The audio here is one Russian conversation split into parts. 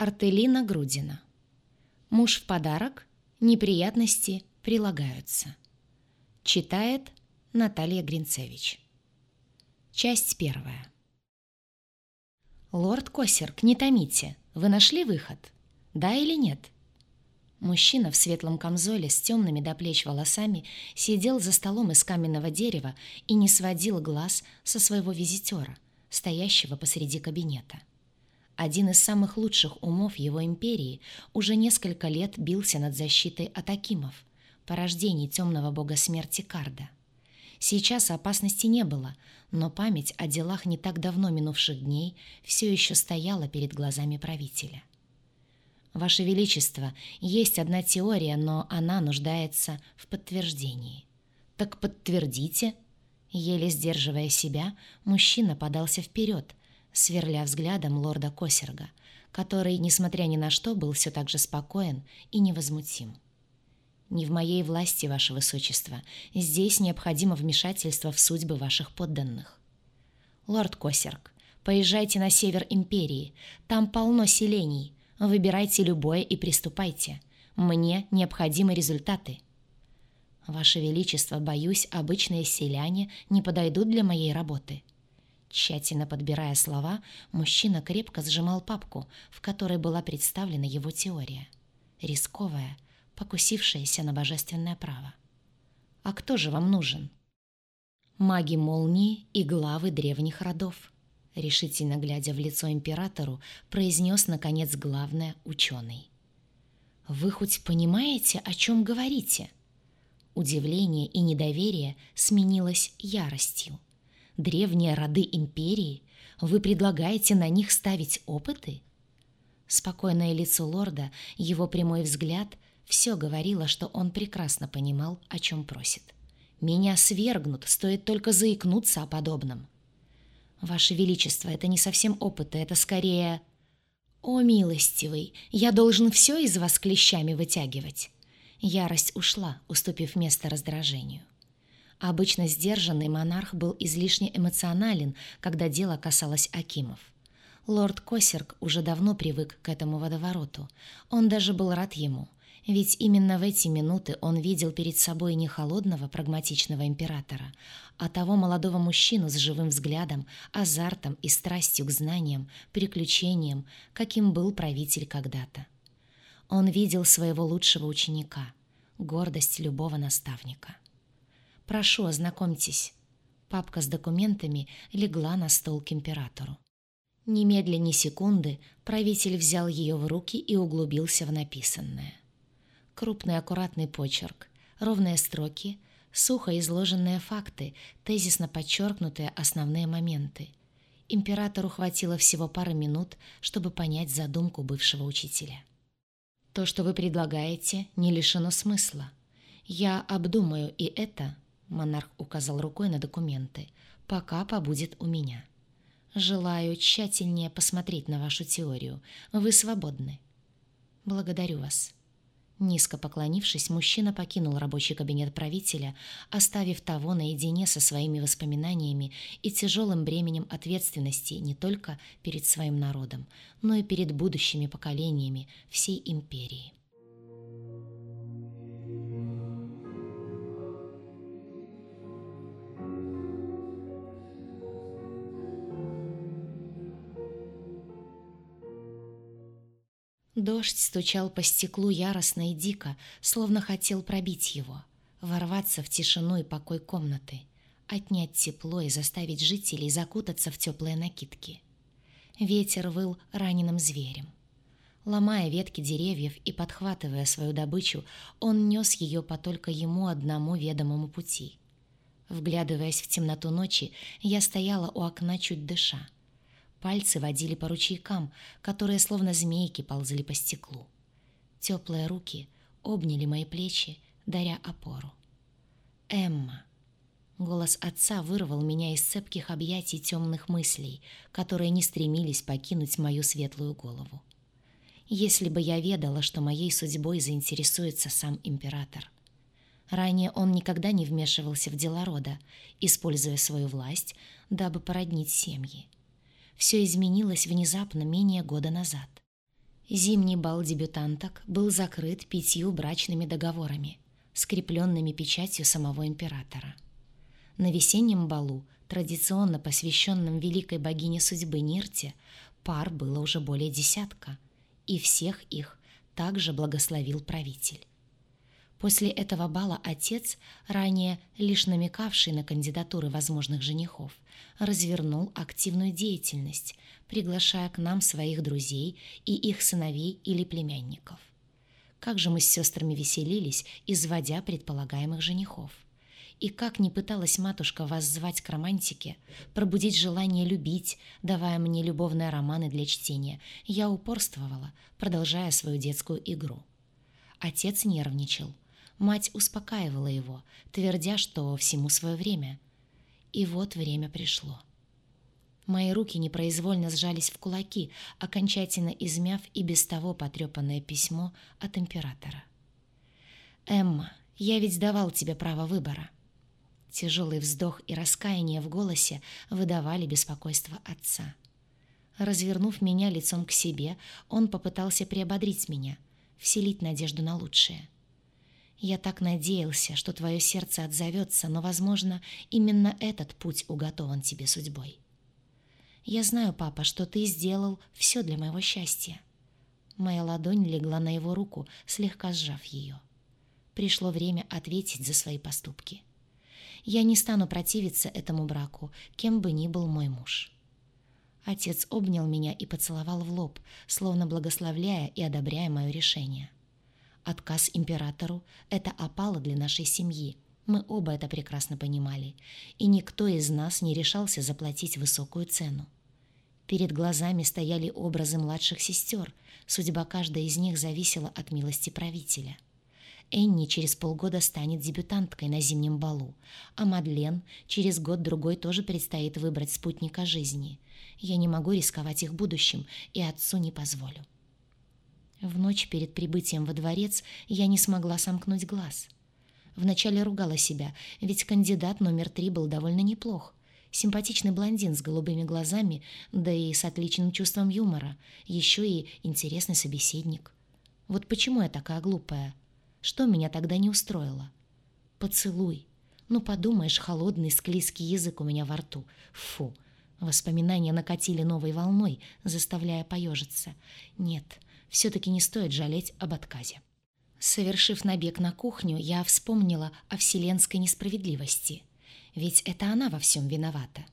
Артелина Грудина. Муж в подарок, неприятности прилагаются. Читает Наталья Гринцевич. Часть первая. «Лорд Косерк, не томите. Вы нашли выход? Да или нет?» Мужчина в светлом камзоле с темными до плеч волосами сидел за столом из каменного дерева и не сводил глаз со своего визитера, стоящего посреди кабинета. Один из самых лучших умов его империи уже несколько лет бился над защитой Атакимов, порождений темного бога смерти Карда. Сейчас опасности не было, но память о делах не так давно минувших дней все еще стояла перед глазами правителя. Ваше Величество, есть одна теория, но она нуждается в подтверждении. Так подтвердите. Еле сдерживая себя, мужчина подался вперед, сверля взглядом лорда Косерга, который, несмотря ни на что, был все так же спокоен и невозмутим. «Не в моей власти, Ваше Высочество. Здесь необходимо вмешательство в судьбы ваших подданных». «Лорд Косерг, поезжайте на север Империи. Там полно селений. Выбирайте любое и приступайте. Мне необходимы результаты». «Ваше Величество, боюсь, обычные селяне не подойдут для моей работы». Тщательно подбирая слова, мужчина крепко сжимал папку, в которой была представлена его теория. Рисковая, покусившаяся на божественное право. «А кто же вам нужен?» «Маги молнии и главы древних родов», решительно глядя в лицо императору, произнес, наконец, главное ученый. «Вы хоть понимаете, о чем говорите?» Удивление и недоверие сменилось яростью. «Древние роды империи? Вы предлагаете на них ставить опыты?» Спокойное лицо лорда, его прямой взгляд — все говорило, что он прекрасно понимал, о чем просит. «Меня свергнут, стоит только заикнуться о подобном». «Ваше Величество, это не совсем опыты, это скорее...» «О, милостивый, я должен все из вас клещами вытягивать». Ярость ушла, уступив место раздражению. Обычно сдержанный монарх был излишне эмоционален, когда дело касалось Акимов. Лорд Косерк уже давно привык к этому водовороту. Он даже был рад ему – ведь именно в эти минуты он видел перед собой не холодного прагматичного императора, а того молодого мужчину с живым взглядом, азартом и страстью к знаниям, приключениям, каким был правитель когда-то. Он видел своего лучшего ученика, гордость любого наставника. «Прошу, ознакомьтесь». Папка с документами легла на стол к императору. Немедленно ни секунды правитель взял ее в руки и углубился в написанное крупный аккуратный почерк, ровные строки, сухо изложенные факты, тезисно подчеркнутые основные моменты. Императору хватило всего пары минут, чтобы понять задумку бывшего учителя. «То, что вы предлагаете, не лишено смысла. Я обдумаю и это», — монарх указал рукой на документы, — «пока побудет у меня. Желаю тщательнее посмотреть на вашу теорию. Вы свободны. Благодарю вас». Низко поклонившись, мужчина покинул рабочий кабинет правителя, оставив того наедине со своими воспоминаниями и тяжелым бременем ответственности не только перед своим народом, но и перед будущими поколениями всей империи. Дождь стучал по стеклу яростно и дико, словно хотел пробить его, ворваться в тишину и покой комнаты, отнять тепло и заставить жителей закутаться в теплые накидки. Ветер выл раненым зверем. Ломая ветки деревьев и подхватывая свою добычу, он нес ее по только ему одному ведомому пути. Вглядываясь в темноту ночи, я стояла у окна чуть дыша. Пальцы водили по ручейкам, которые словно змейки ползли по стеклу. Теплые руки обняли мои плечи, даря опору. «Эмма!» Голос отца вырвал меня из цепких объятий темных мыслей, которые не стремились покинуть мою светлую голову. Если бы я ведала, что моей судьбой заинтересуется сам император. Ранее он никогда не вмешивался в дела рода, используя свою власть, дабы породнить семьи все изменилось внезапно менее года назад. Зимний бал дебютанток был закрыт пятью брачными договорами, скрепленными печатью самого императора. На весеннем балу, традиционно посвященном великой богине судьбы Нирте, пар было уже более десятка, и всех их также благословил правитель. После этого бала отец, ранее лишь намекавший на кандидатуры возможных женихов, развернул активную деятельность, приглашая к нам своих друзей и их сыновей или племянников. Как же мы с сестрами веселились, изводя предполагаемых женихов. И как не пыталась матушка вас звать к романтике, пробудить желание любить, давая мне любовные романы для чтения, я упорствовала, продолжая свою детскую игру. Отец нервничал, Мать успокаивала его, твердя, что всему свое время. И вот время пришло. Мои руки непроизвольно сжались в кулаки, окончательно измяв и без того потрепанное письмо от императора. «Эмма, я ведь давал тебе право выбора». Тяжелый вздох и раскаяние в голосе выдавали беспокойство отца. Развернув меня лицом к себе, он попытался приободрить меня, вселить надежду на лучшее. Я так надеялся, что твое сердце отзовется, но, возможно, именно этот путь уготован тебе судьбой. Я знаю, папа, что ты сделал все для моего счастья. Моя ладонь легла на его руку, слегка сжав ее. Пришло время ответить за свои поступки. Я не стану противиться этому браку, кем бы ни был мой муж. Отец обнял меня и поцеловал в лоб, словно благословляя и одобряя мое решение. — Отказ императору — это опало для нашей семьи. Мы оба это прекрасно понимали, и никто из нас не решался заплатить высокую цену. Перед глазами стояли образы младших сестер, судьба каждой из них зависела от милости правителя. Энни через полгода станет дебютанткой на зимнем балу, а Мадлен через год-другой тоже предстоит выбрать спутника жизни. Я не могу рисковать их будущим, и отцу не позволю. В ночь перед прибытием во дворец я не смогла сомкнуть глаз. Вначале ругала себя, ведь кандидат номер три был довольно неплох. Симпатичный блондин с голубыми глазами, да и с отличным чувством юмора, еще и интересный собеседник. Вот почему я такая глупая? Что меня тогда не устроило? Поцелуй. Ну, подумаешь, холодный склизкий язык у меня во рту. Фу. Воспоминания накатили новой волной, заставляя поежиться. Нет, все-таки не стоит жалеть об отказе. Совершив набег на кухню, я вспомнила о вселенской несправедливости. Ведь это она во всем виновата.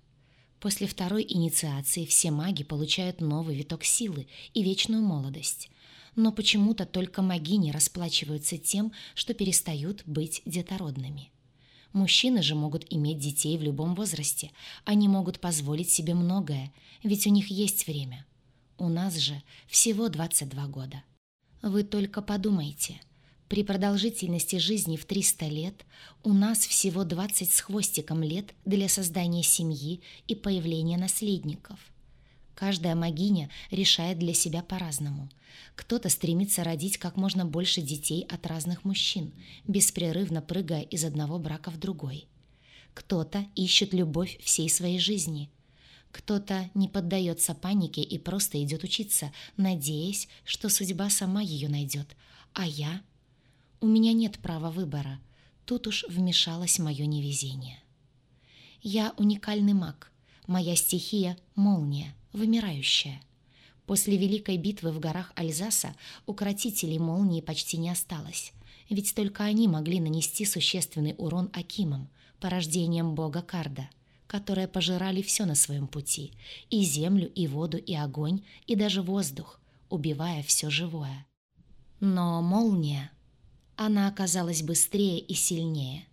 После второй инициации все маги получают новый виток силы и вечную молодость. Но почему-то только магини расплачиваются тем, что перестают быть детородными. Мужчины же могут иметь детей в любом возрасте. Они могут позволить себе многое, ведь у них есть время. У нас же всего 22 года. Вы только подумайте. При продолжительности жизни в 300 лет у нас всего 20 с хвостиком лет для создания семьи и появления наследников. Каждая магиня решает для себя по-разному. Кто-то стремится родить как можно больше детей от разных мужчин, беспрерывно прыгая из одного брака в другой. Кто-то ищет любовь всей своей жизни – кто-то не поддается панике и просто идет учиться, надеясь, что судьба сама ее найдет. А я? У меня нет права выбора. Тут уж вмешалось мое невезение. Я уникальный маг. Моя стихия — молния, вымирающая. После Великой битвы в горах Альзаса укротителей молнии почти не осталось, ведь только они могли нанести существенный урон Акимам, порождением бога Карда — которые пожирали все на своем пути — и землю, и воду, и огонь, и даже воздух, убивая все живое. Но молния, она оказалась быстрее и сильнее.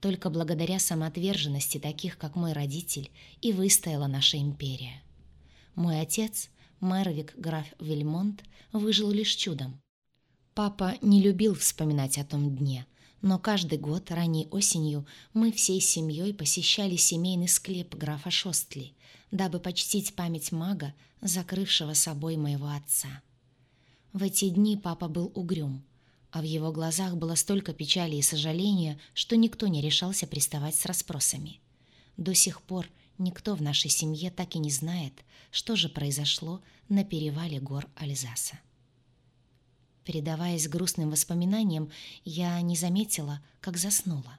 Только благодаря самоотверженности таких, как мой родитель, и выстояла наша империя. Мой отец, Мервик граф Вильмонт, выжил лишь чудом. Папа не любил вспоминать о том дне — но каждый год, ранней осенью, мы всей семьей посещали семейный склеп графа Шостли, дабы почтить память мага, закрывшего собой моего отца. В эти дни папа был угрюм, а в его глазах было столько печали и сожаления, что никто не решался приставать с расспросами. До сих пор никто в нашей семье так и не знает, что же произошло на перевале гор Альзаса. Предаваясь грустным воспоминаниям, я не заметила, как заснула.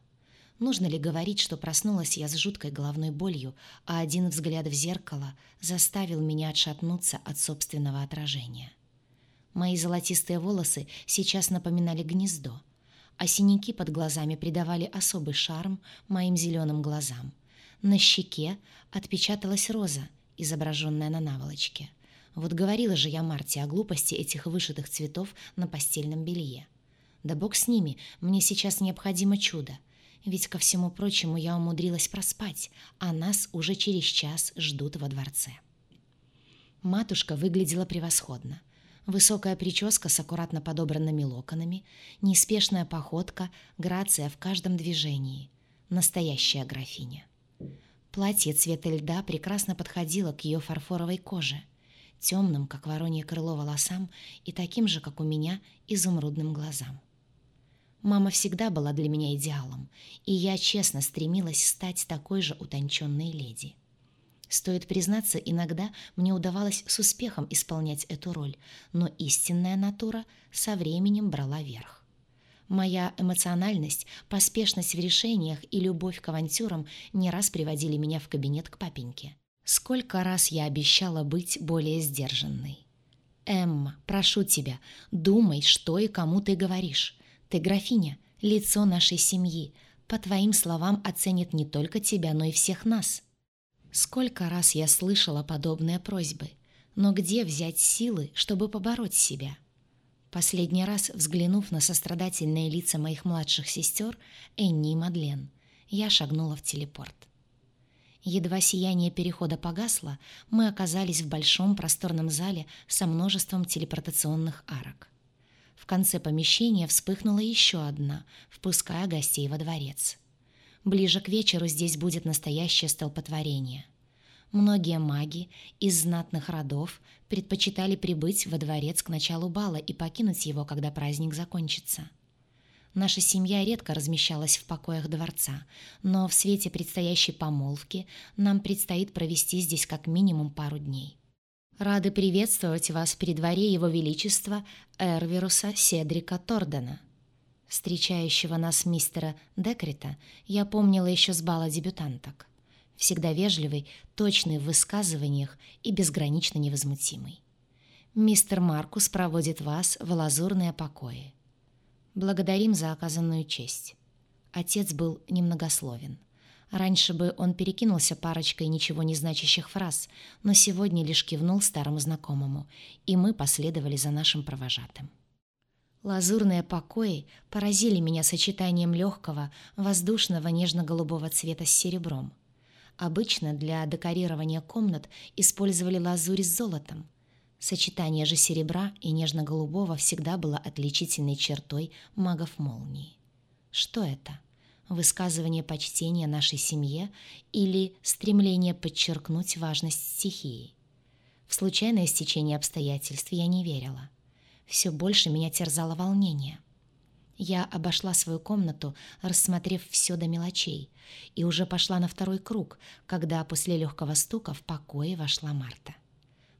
Нужно ли говорить, что проснулась я с жуткой головной болью, а один взгляд в зеркало заставил меня отшатнуться от собственного отражения? Мои золотистые волосы сейчас напоминали гнездо, а синяки под глазами придавали особый шарм моим зеленым глазам. На щеке отпечаталась роза, изображенная на наволочке. Вот говорила же я Марте о глупости этих вышитых цветов на постельном белье. Да бог с ними, мне сейчас необходимо чудо. Ведь, ко всему прочему, я умудрилась проспать, а нас уже через час ждут во дворце. Матушка выглядела превосходно. Высокая прическа с аккуратно подобранными локонами, неспешная походка, грация в каждом движении. Настоящая графиня. Платье цвета льда прекрасно подходило к ее фарфоровой коже – темным, как воронье крыло волосам, и таким же, как у меня, изумрудным глазам. Мама всегда была для меня идеалом, и я честно стремилась стать такой же утонченной леди. Стоит признаться, иногда мне удавалось с успехом исполнять эту роль, но истинная натура со временем брала верх. Моя эмоциональность, поспешность в решениях и любовь к авантюрам не раз приводили меня в кабинет к папеньке. Сколько раз я обещала быть более сдержанной. «Эмма, прошу тебя, думай, что и кому ты говоришь. Ты графиня, лицо нашей семьи. По твоим словам оценит не только тебя, но и всех нас». Сколько раз я слышала подобные просьбы, но где взять силы, чтобы побороть себя? Последний раз, взглянув на сострадательные лица моих младших сестер, Энни и Мадлен, я шагнула в телепорт. Едва сияние перехода погасло, мы оказались в большом просторном зале со множеством телепортационных арок. В конце помещения вспыхнула еще одна, впуская гостей во дворец. Ближе к вечеру здесь будет настоящее столпотворение. Многие маги из знатных родов предпочитали прибыть во дворец к началу бала и покинуть его, когда праздник закончится. Наша семья редко размещалась в покоях дворца, но в свете предстоящей помолвки нам предстоит провести здесь как минимум пару дней. Рады приветствовать вас при дворе Его Величества Эрвируса Седрика Тордена. Встречающего нас мистера Декрета я помнила еще с бала дебютанток. Всегда вежливый, точный в высказываниях и безгранично невозмутимый. Мистер Маркус проводит вас в лазурные покои. Благодарим за оказанную честь. Отец был немногословен. Раньше бы он перекинулся парочкой ничего не значащих фраз, но сегодня лишь кивнул старому знакомому, и мы последовали за нашим провожатым. Лазурные покои поразили меня сочетанием легкого, воздушного нежно-голубого цвета с серебром. Обычно для декорирования комнат использовали лазурь с золотом, Сочетание же серебра и нежно-голубого всегда было отличительной чертой магов молнии. Что это? Высказывание почтения нашей семье или стремление подчеркнуть важность стихии? В случайное стечение обстоятельств я не верила. Все больше меня терзало волнение. Я обошла свою комнату, рассмотрев все до мелочей, и уже пошла на второй круг, когда после легкого стука в покое вошла Марта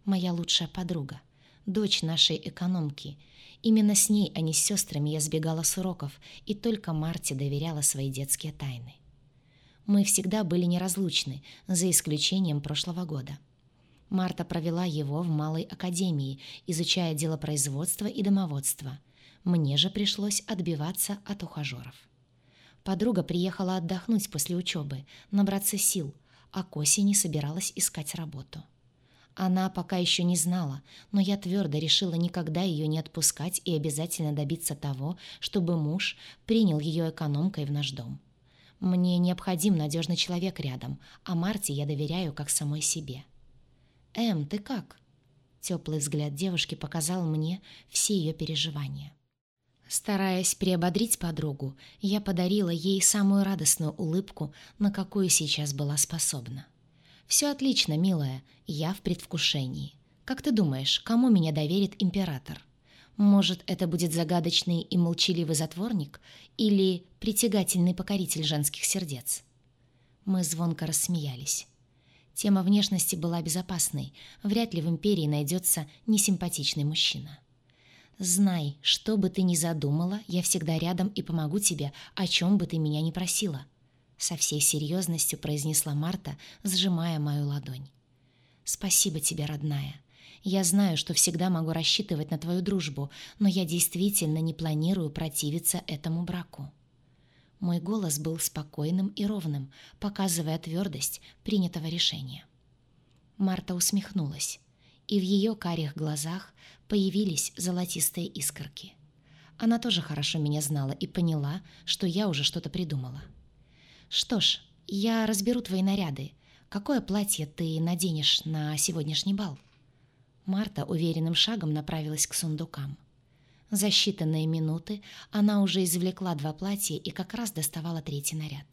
моя лучшая подруга, дочь нашей экономки. Именно с ней, а не с сестрами, я сбегала с уроков и только Марте доверяла свои детские тайны. Мы всегда были неразлучны, за исключением прошлого года. Марта провела его в Малой Академии, изучая делопроизводство и домоводство. Мне же пришлось отбиваться от ухажеров. Подруга приехала отдохнуть после учебы, набраться сил, а к осени собиралась искать работу. Она пока еще не знала, но я твердо решила никогда ее не отпускать и обязательно добиться того, чтобы муж принял ее экономкой в наш дом. Мне необходим надежный человек рядом, а Марте я доверяю как самой себе. «Эм, ты как?» Теплый взгляд девушки показал мне все ее переживания. Стараясь приободрить подругу, я подарила ей самую радостную улыбку, на какую сейчас была способна. «Все отлично, милая, я в предвкушении. Как ты думаешь, кому меня доверит император? Может, это будет загадочный и молчаливый затворник или притягательный покоритель женских сердец?» Мы звонко рассмеялись. Тема внешности была безопасной, вряд ли в империи найдется несимпатичный мужчина. Знай, что бы ты ни задумала, я всегда рядом и помогу тебе, о чем бы ты меня ни просила. Со всей серьезностью произнесла Марта, сжимая мою ладонь. Спасибо тебе, родная. Я знаю, что всегда могу рассчитывать на твою дружбу, но я действительно не планирую противиться этому браку. Мой голос был спокойным и ровным, показывая твердость принятого решения. Марта усмехнулась, и в ее карих глазах появились золотистые искорки. Она тоже хорошо меня знала и поняла, что я уже что-то придумала. «Что ж, я разберу твои наряды. Какое платье ты наденешь на сегодняшний бал?» Марта уверенным шагом направилась к сундукам. За считанные минуты она уже извлекла два платья и как раз доставала третий наряд.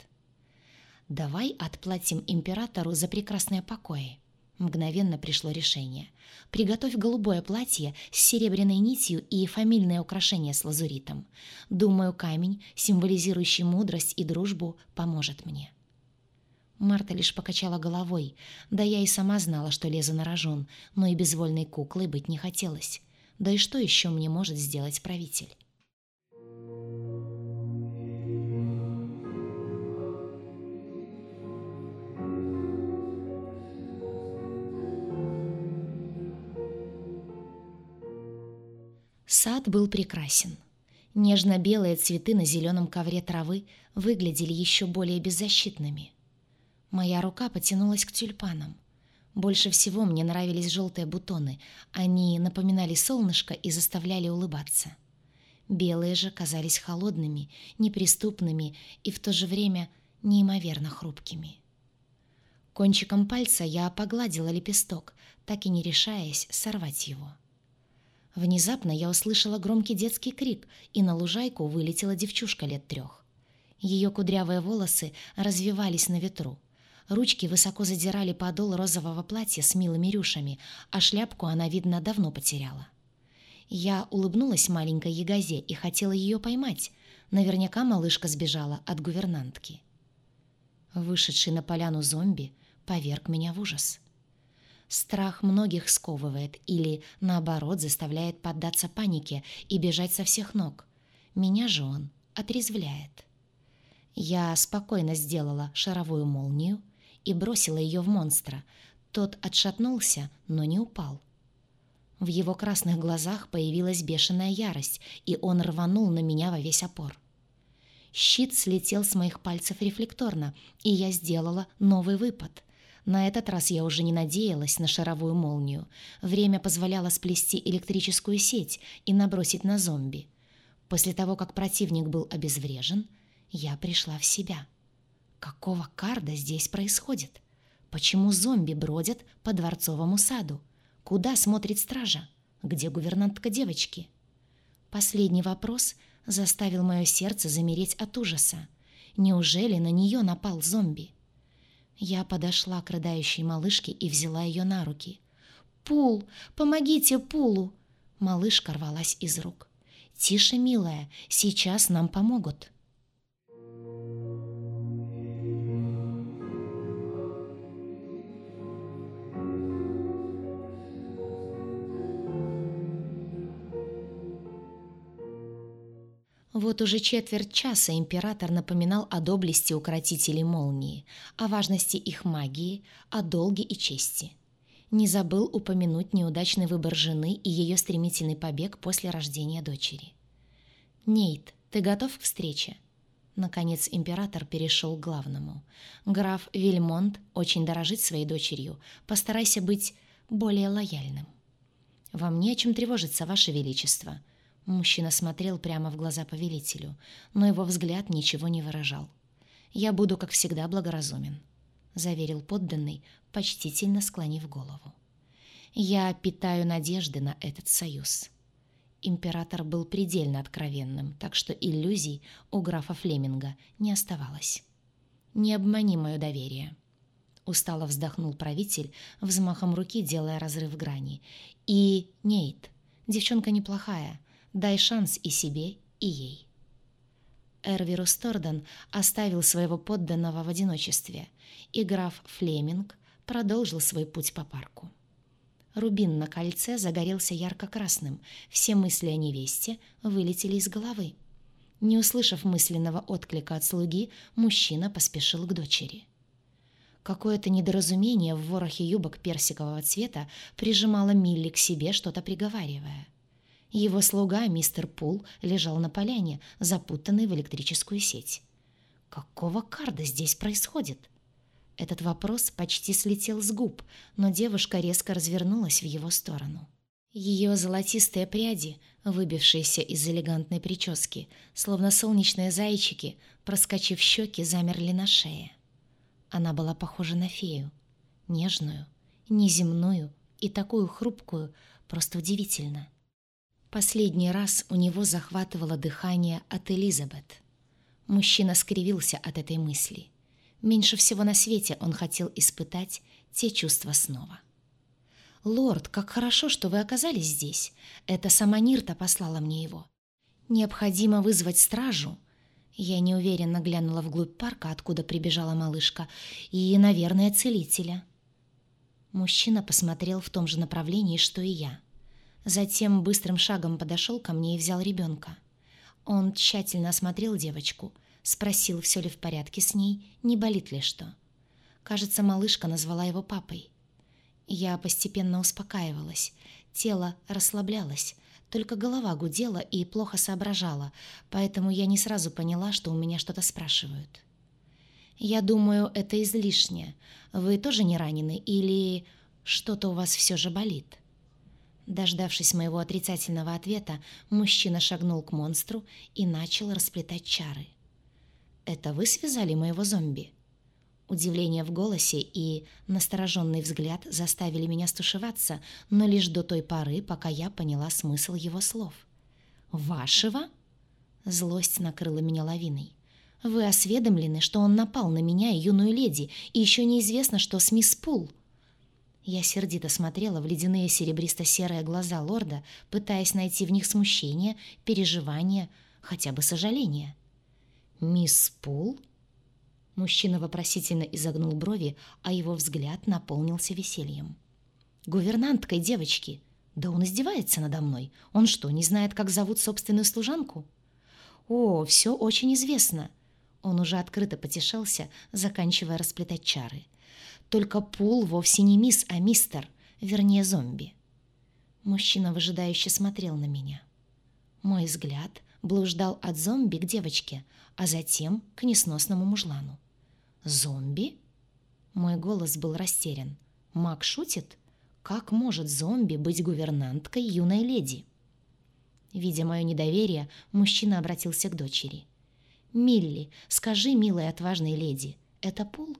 «Давай отплатим императору за прекрасное покое». Мгновенно пришло решение. «Приготовь голубое платье с серебряной нитью и фамильное украшение с лазуритом. Думаю, камень, символизирующий мудрость и дружбу, поможет мне». Марта лишь покачала головой. Да я и сама знала, что лезу на рожон, но и безвольной куклой быть не хотелось. Да и что еще мне может сделать правитель? Сад был прекрасен. Нежно-белые цветы на зеленом ковре травы выглядели еще более беззащитными. Моя рука потянулась к тюльпанам. Больше всего мне нравились желтые бутоны. Они напоминали солнышко и заставляли улыбаться. Белые же казались холодными, неприступными и в то же время неимоверно хрупкими. Кончиком пальца я погладила лепесток, так и не решаясь сорвать его. Внезапно я услышала громкий детский крик, и на лужайку вылетела девчушка лет трех. Ее кудрявые волосы развивались на ветру. Ручки высоко задирали подол розового платья с милыми рюшами, а шляпку она, видно, давно потеряла. Я улыбнулась маленькой ягозе и хотела ее поймать. Наверняка малышка сбежала от гувернантки. Вышедший на поляну зомби поверг меня в ужас. Страх многих сковывает или, наоборот, заставляет поддаться панике и бежать со всех ног. Меня же он отрезвляет. Я спокойно сделала шаровую молнию, и бросила ее в монстра. Тот отшатнулся, но не упал. В его красных глазах появилась бешеная ярость, и он рванул на меня во весь опор. Щит слетел с моих пальцев рефлекторно, и я сделала новый выпад. На этот раз я уже не надеялась на шаровую молнию. Время позволяло сплести электрическую сеть и набросить на зомби. После того, как противник был обезврежен, я пришла в себя. Какого карда здесь происходит? Почему зомби бродят по дворцовому саду? Куда смотрит стража? Где гувернантка девочки? Последний вопрос заставил мое сердце замереть от ужаса. Неужели на нее напал зомби? Я подошла к рыдающей малышке и взяла ее на руки. «Пул! Помогите Пулу!» Малышка рвалась из рук. «Тише, милая, сейчас нам помогут». Вот уже четверть часа император напоминал о доблести укротителей молнии, о важности их магии, о долге и чести. Не забыл упомянуть неудачный выбор жены и ее стремительный побег после рождения дочери. «Нейт, ты готов к встрече?» Наконец император перешел к главному. «Граф Вильмонт очень дорожит своей дочерью. Постарайся быть более лояльным». «Вам не о чем тревожиться, Ваше Величество», Мужчина смотрел прямо в глаза повелителю, но его взгляд ничего не выражал. «Я буду, как всегда, благоразумен», — заверил подданный, почтительно склонив голову. «Я питаю надежды на этот союз». Император был предельно откровенным, так что иллюзий у графа Флеминга не оставалось. «Не обмани мое доверие», — устало вздохнул правитель, взмахом руки делая разрыв грани. «И, Нейт, девчонка неплохая, Дай шанс и себе, и ей. Эрвирус Торден оставил своего подданного в одиночестве, и граф Флеминг продолжил свой путь по парку. Рубин на кольце загорелся ярко-красным. Все мысли о невесте вылетели из головы. Не услышав мысленного отклика от слуги, мужчина поспешил к дочери. Какое-то недоразумение в ворохе юбок персикового цвета прижимало Милли к себе, что-то приговаривая. Его слуга, мистер Пул, лежал на поляне, запутанный в электрическую сеть. Какого карда здесь происходит? Этот вопрос почти слетел с губ, но девушка резко развернулась в его сторону. Ее золотистые пряди, выбившиеся из элегантной прически, словно солнечные зайчики, проскочив щеки, замерли на шее. Она была похожа на фею. Нежную, неземную и такую хрупкую, просто удивительно. Последний раз у него захватывало дыхание от Элизабет. Мужчина скривился от этой мысли. Меньше всего на свете он хотел испытать те чувства снова. «Лорд, как хорошо, что вы оказались здесь. Это сама Нирта послала мне его. Необходимо вызвать стражу». Я неуверенно глянула вглубь парка, откуда прибежала малышка, и, наверное, целителя. Мужчина посмотрел в том же направлении, что и я. Затем быстрым шагом подошел ко мне и взял ребенка. Он тщательно осмотрел девочку, спросил, все ли в порядке с ней, не болит ли что. Кажется, малышка назвала его папой. Я постепенно успокаивалась, тело расслаблялось, только голова гудела и плохо соображала, поэтому я не сразу поняла, что у меня что-то спрашивают. «Я думаю, это излишне. Вы тоже не ранены или что-то у вас все же болит?» Дождавшись моего отрицательного ответа, мужчина шагнул к монстру и начал расплетать чары. «Это вы связали моего зомби?» Удивление в голосе и настороженный взгляд заставили меня стушеваться, но лишь до той поры, пока я поняла смысл его слов. «Вашего?» Злость накрыла меня лавиной. «Вы осведомлены, что он напал на меня и юную леди, и еще неизвестно, что с мисс Пул». Я сердито смотрела в ледяные серебристо-серые глаза лорда, пытаясь найти в них смущение, переживание, хотя бы сожаление. «Мисс Пул?» Мужчина вопросительно изогнул брови, а его взгляд наполнился весельем. «Гувернанткой девочки! Да он издевается надо мной! Он что, не знает, как зовут собственную служанку?» «О, все очень известно!» Он уже открыто потешался, заканчивая расплетать чары. «Только Пул вовсе не мисс, а мистер, вернее, зомби». Мужчина выжидающе смотрел на меня. Мой взгляд блуждал от зомби к девочке, а затем к несносному мужлану. «Зомби?» Мой голос был растерян. «Маг шутит? Как может зомби быть гувернанткой юной леди?» Видя мое недоверие, мужчина обратился к дочери. «Милли, скажи, милая отважной леди, это Пул?»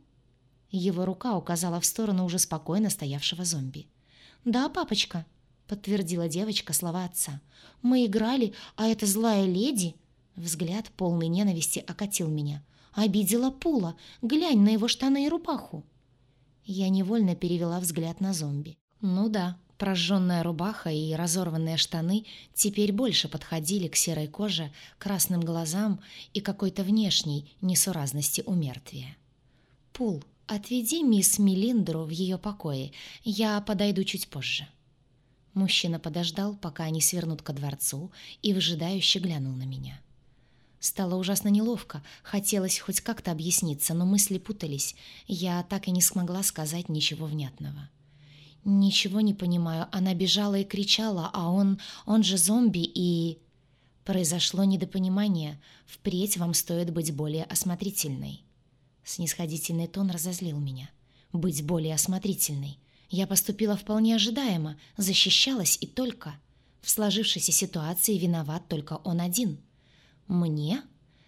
Его рука указала в сторону уже спокойно стоявшего зомби. «Да, папочка», — подтвердила девочка слова отца. «Мы играли, а эта злая леди...» Взгляд полный ненависти окатил меня. Обидела Пула. Глянь на его штаны и рубаху. Я невольно перевела взгляд на зомби. Ну да, прожженная рубаха и разорванные штаны теперь больше подходили к серой коже, красным глазам и какой-то внешней несуразности у мертвия. «Пул, отведи мисс Мелиндру в ее покое, я подойду чуть позже». Мужчина подождал, пока они свернут ко дворцу, и выжидающе глянул на меня. Стало ужасно неловко, хотелось хоть как-то объясниться, но мысли путались, я так и не смогла сказать ничего внятного. «Ничего не понимаю, она бежала и кричала, а он... он же зомби и...» Произошло недопонимание, впредь вам стоит быть более осмотрительной. Снисходительный тон разозлил меня. Быть более осмотрительной. Я поступила вполне ожидаемо, защищалась и только. В сложившейся ситуации виноват только он один — «Мне?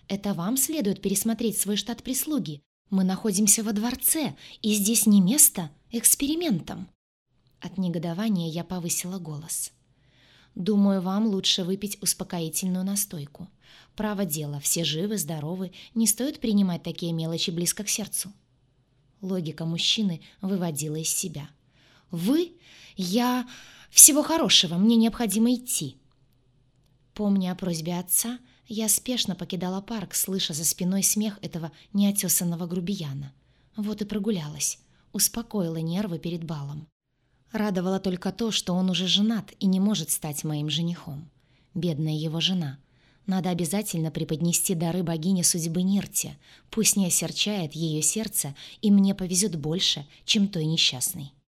Это вам следует пересмотреть свой штат прислуги. Мы находимся во дворце, и здесь не место экспериментам». От негодования я повысила голос. «Думаю, вам лучше выпить успокоительную настойку. Право дело, все живы, здоровы, не стоит принимать такие мелочи близко к сердцу». Логика мужчины выводила из себя. «Вы? Я... Всего хорошего, мне необходимо идти». Помня о просьбе отца, я спешно покидала парк, слыша за спиной смех этого неотесанного грубияна. Вот и прогулялась, успокоила нервы перед балом. Радовало только то, что он уже женат и не может стать моим женихом. Бедная его жена. Надо обязательно преподнести дары богине судьбы Нирте. Пусть не осерчает ее сердце, и мне повезет больше, чем той несчастной.